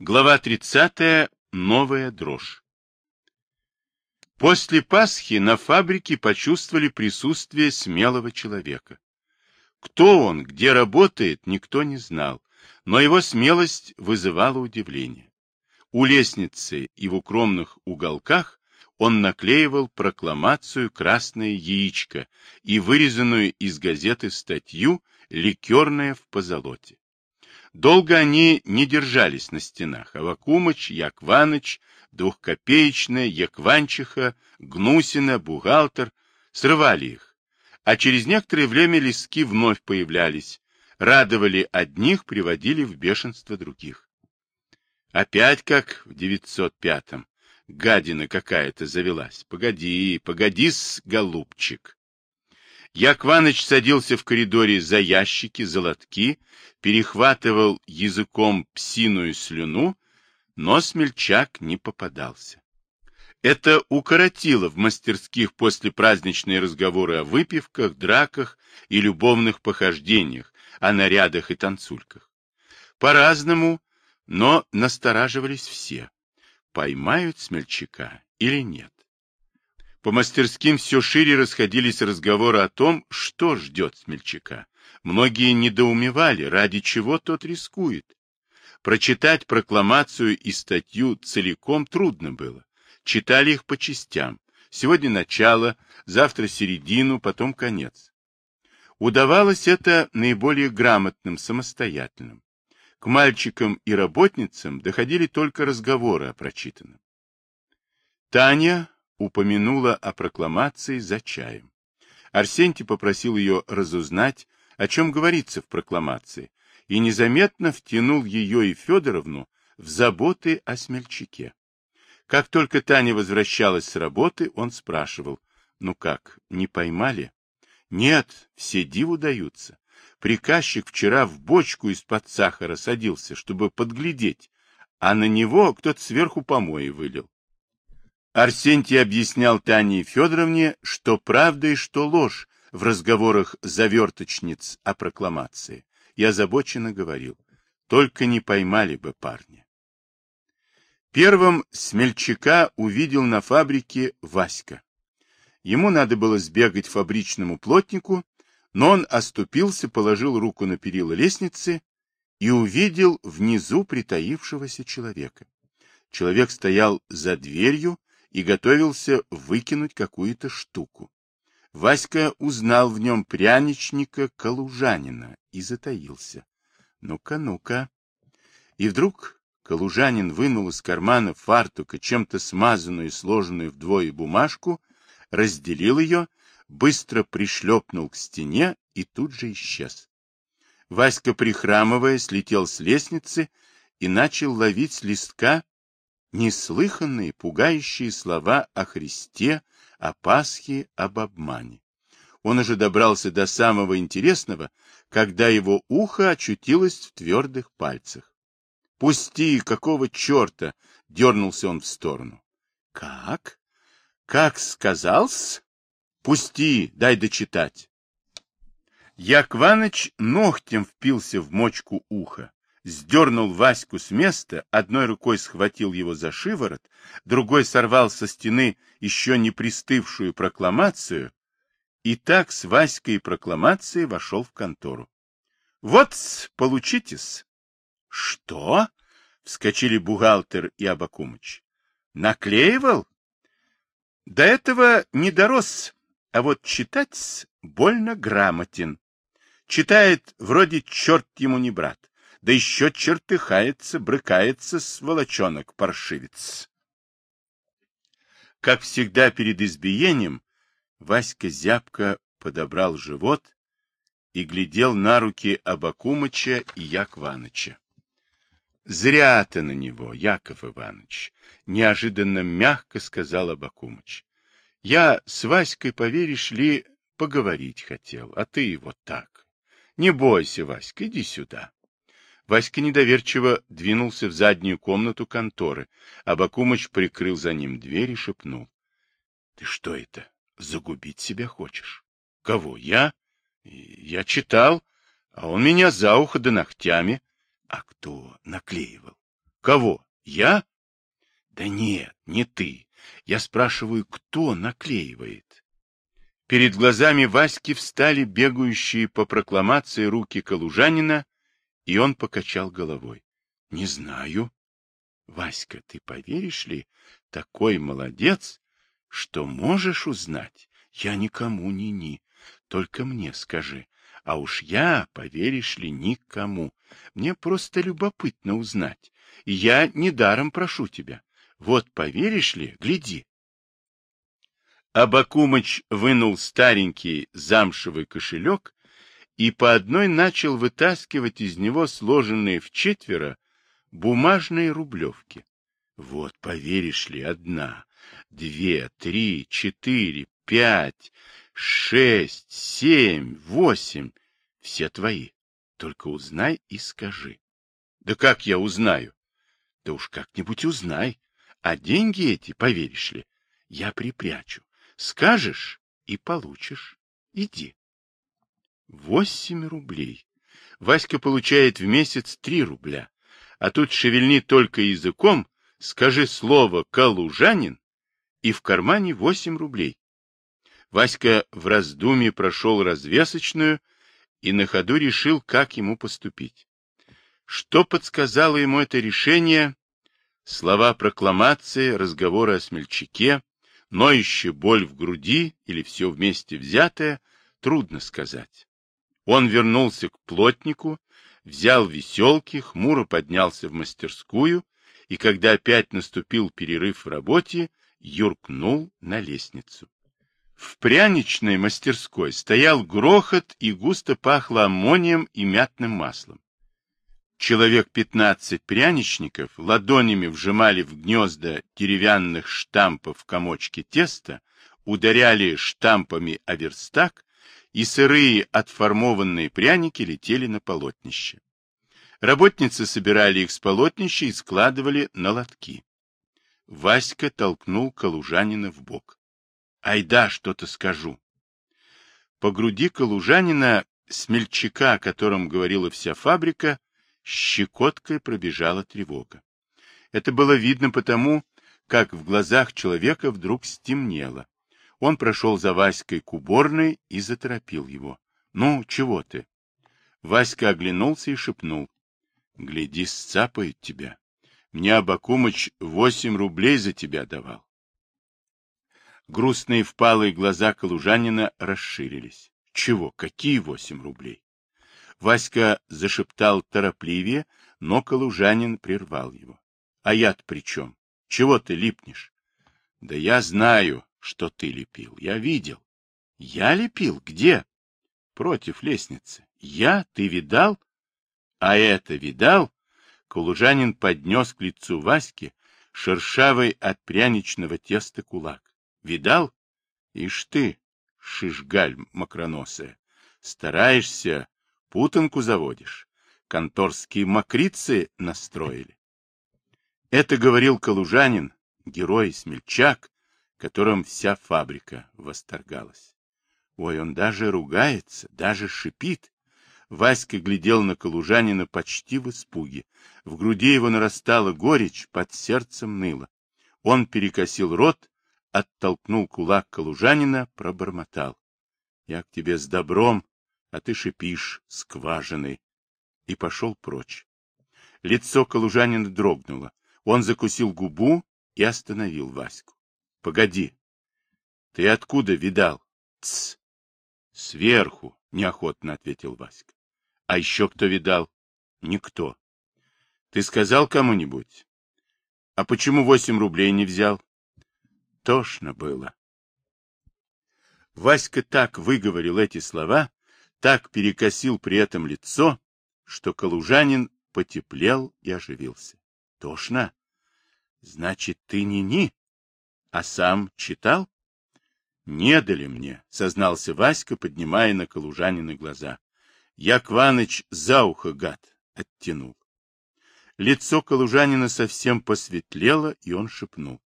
Глава 30. Новая дрожь. После Пасхи на фабрике почувствовали присутствие смелого человека. Кто он, где работает, никто не знал, но его смелость вызывала удивление. У лестницы и в укромных уголках он наклеивал прокламацию «Красное яичко» и вырезанную из газеты статью «Ликерное в позолоте». Долго они не держались на стенах. Авакумыч, Якваныч, двухкопеечная, Якванчиха, Гнусина, бухгалтер срывали их. А через некоторое время листки вновь появлялись, радовали одних, приводили в бешенство других. Опять как в 905-м. Гадина какая-то завелась. Погоди, погоди-с, голубчик. Якваныч садился в коридоре за ящики, за лотки, перехватывал языком псиную слюну, но смельчак не попадался. Это укоротило в мастерских после праздничные разговоры о выпивках, драках и любовных похождениях, о нарядах и танцульках. По-разному, но настораживались все. Поймают смельчака или нет? По мастерским все шире расходились разговоры о том, что ждет смельчака. Многие недоумевали, ради чего тот рискует. Прочитать прокламацию и статью целиком трудно было. Читали их по частям. Сегодня начало, завтра середину, потом конец. Удавалось это наиболее грамотным, самостоятельным. К мальчикам и работницам доходили только разговоры о прочитанном. Таня упомянула о прокламации за чаем. Арсентий попросил ее разузнать, о чем говорится в прокламации, и незаметно втянул ее и Федоровну в заботы о смельчаке. Как только Таня возвращалась с работы, он спрашивал, ну как, не поймали? Нет, все диву даются. Приказчик вчера в бочку из-под сахара садился, чтобы подглядеть, а на него кто-то сверху помои вылил. Арсентий объяснял Тане Федоровне, что правда и что ложь в разговорах заверточниц о прокламации, и озабоченно говорил, только не поймали бы парня. Первым смельчака увидел на фабрике Васька. Ему надо было сбегать фабричному плотнику, но он оступился, положил руку на перила лестницы и увидел внизу притаившегося человека. Человек стоял за дверью, и готовился выкинуть какую-то штуку. Васька узнал в нем пряничника Калужанина и затаился. Ну-ка, ну-ка. И вдруг Калужанин вынул из кармана фартука чем-то смазанную и сложенную вдвое бумажку, разделил ее, быстро пришлепнул к стене и тут же исчез. Васька, прихрамывая, слетел с лестницы и начал ловить с листка неслыханные, пугающие слова о Христе, о Пасхе, об обмане. Он уже добрался до самого интересного, когда его ухо очутилось в твердых пальцах. «Пусти! Какого черта?» — дернулся он в сторону. «Как? Как сказал-с? Пусти, дай дочитать». Якваныч ногтем впился в мочку уха сдернул Ваську с места, одной рукой схватил его за шиворот, другой сорвал со стены еще не пристывшую прокламацию, и так с Васькой и прокламацией вошел в контору. — Вот, получитесь. — Что? — вскочили бухгалтер и Абакумыч. — Наклеивал? — До этого не дорос, а вот читать больно грамотен. Читает вроде черт ему не брат да еще чертыхается, брыкается сволочонок-паршивец. Как всегда перед избиением, Васька зябко подобрал живот и глядел на руки Абакумыча и Якваныча. Зря ты на него, Яков Иванович, неожиданно мягко сказал Абакумыч. Я с Васькой, поверишь ли, поговорить хотел, а ты его так. Не бойся, Васька, иди сюда. Васька недоверчиво двинулся в заднюю комнату конторы, а Бакумыч прикрыл за ним дверь и шепнул. — Ты что это, загубить себя хочешь? — Кого, я? Я читал, а он меня за ухо да ногтями. — А кто наклеивал? Кого? Я? Да нет, не ты. Я спрашиваю, кто наклеивает? Перед глазами Васьки встали бегающие по прокламации руки Калужанина, и он покачал головой. Не знаю. Васька, ты поверишь ли, такой молодец, что можешь узнать. Я никому не ни, только мне скажи. А уж я, поверишь ли, никому. Мне просто любопытно узнать. И я недаром прошу тебя. Вот поверишь ли, гляди. Абакумыч вынул старенький замшевый кошелек и по одной начал вытаскивать из него сложенные в четверо бумажные рублевки. Вот, поверишь ли, одна, две, три, четыре, пять, шесть, семь, восемь. Все твои. Только узнай и скажи. Да как я узнаю? Да уж как-нибудь узнай. А деньги эти, поверишь ли, я припрячу. Скажешь и получишь. Иди. Восемь рублей. Васька получает в месяц три рубля. А тут шевельни только языком, скажи слово «калужанин», и в кармане восемь рублей. Васька в раздумье прошел развесочную и на ходу решил, как ему поступить. Что подсказало ему это решение? Слова прокламации, разговоры о смельчаке, ноющая боль в груди или все вместе взятое, трудно сказать. Он вернулся к плотнику, взял веселки, хмуро поднялся в мастерскую, и когда опять наступил перерыв в работе, юркнул на лестницу. В пряничной мастерской стоял грохот и густо пахло аммонием и мятным маслом. Человек пятнадцать пряничников ладонями вжимали в гнезда деревянных штампов комочки теста, ударяли штампами о верстак и сырые отформованные пряники летели на полотнище. Работницы собирали их с полотнища и складывали на лотки. Васька толкнул Калужанина в бок. «Айда, что-то скажу». По груди Калужанина, смельчака, о котором говорила вся фабрика, щекоткой пробежала тревога. Это было видно потому, как в глазах человека вдруг стемнело. Он прошел за Васькой к уборной и заторопил его. — Ну, чего ты? Васька оглянулся и шепнул. — Гляди, сцапают тебя. Мне Абакумыч восемь рублей за тебя давал. Грустные впалые глаза Калужанина расширились. — Чего? Какие восемь рублей? Васька зашептал торопливее, но Калужанин прервал его. — А я-то при чем? Чего ты липнешь? — Да я знаю, что ты лепил. Я видел. Я лепил? Где? Против лестницы. Я? Ты видал? А это видал? Кулужанин поднес к лицу Васьки шершавый от пряничного теста кулак. Видал? Ишь ты, шишгаль макроносая, стараешься, путанку заводишь. Конторские мокрицы настроили. Это говорил Калужанин, герой, смельчак, которым вся фабрика восторгалась. Ой, он даже ругается, даже шипит. Васька глядел на Калужанина почти в испуге. В груди его нарастала горечь, под сердцем ныло. Он перекосил рот, оттолкнул кулак Калужанина, пробормотал. — Я к тебе с добром, а ты шипишь, скважиной. И пошел прочь. Лицо Калужанина дрогнуло. Он закусил губу и остановил Ваську. Погоди. Ты откуда видал? Тсс. Сверху, неохотно ответил Васька. А еще кто видал? Никто. Ты сказал кому-нибудь? А почему восемь рублей не взял? Тошно было. Васька так выговорил эти слова, так перекосил при этом лицо, что калужанин потеплел и оживился. Тошно? Значит, ты не ни? А сам читал? Не дали мне, сознался Васька, поднимая на Калужанина глаза. Якваныч за ухо, гад, оттянул. Лицо Калужанина совсем посветлело, и он шепнул.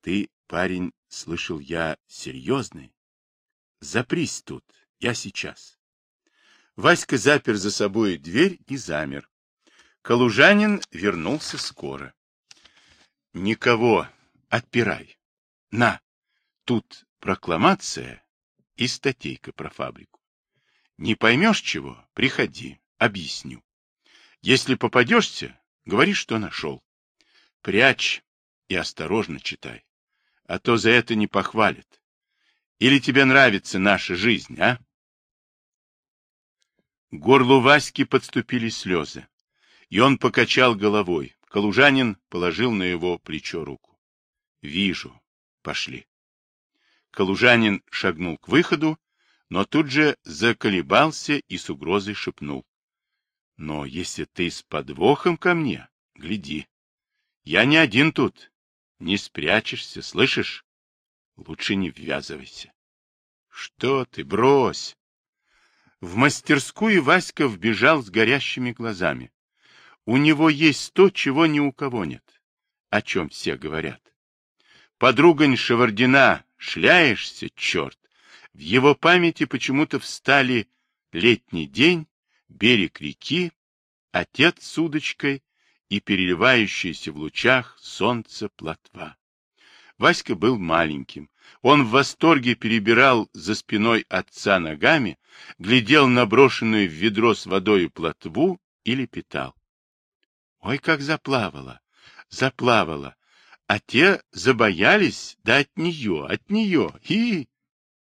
Ты, парень, слышал я, серьезный? Запрись тут, я сейчас. Васька запер за собой дверь и замер. Калужанин вернулся скоро. Никого, отпирай. На, тут прокламация и статейка про фабрику. Не поймешь чего, приходи, объясню. Если попадешься, говори, что нашел. Прячь и осторожно читай, а то за это не похвалят. Или тебе нравится наша жизнь, а? горлу Васьки подступили слезы, и он покачал головой. Калужанин положил на его плечо руку. — Вижу. Пошли. Калужанин шагнул к выходу, но тут же заколебался и с угрозой шепнул. — Но если ты с подвохом ко мне, гляди. Я не один тут. Не спрячешься, слышишь? Лучше не ввязывайся. — Что ты, брось! В мастерскую Васька вбежал с горящими глазами. У него есть то, чего ни у кого нет, о чем все говорят. Подругань Шевардина, шляешься, черт! В его памяти почему-то встали летний день, берег реки, отец с удочкой и переливающаяся в лучах солнце плотва. Васька был маленьким. Он в восторге перебирал за спиной отца ногами, глядел на брошенную в ведро с водой плотву и лепетал. Ой, как заплавала, заплавала. А те забоялись, да от нее, от нее. И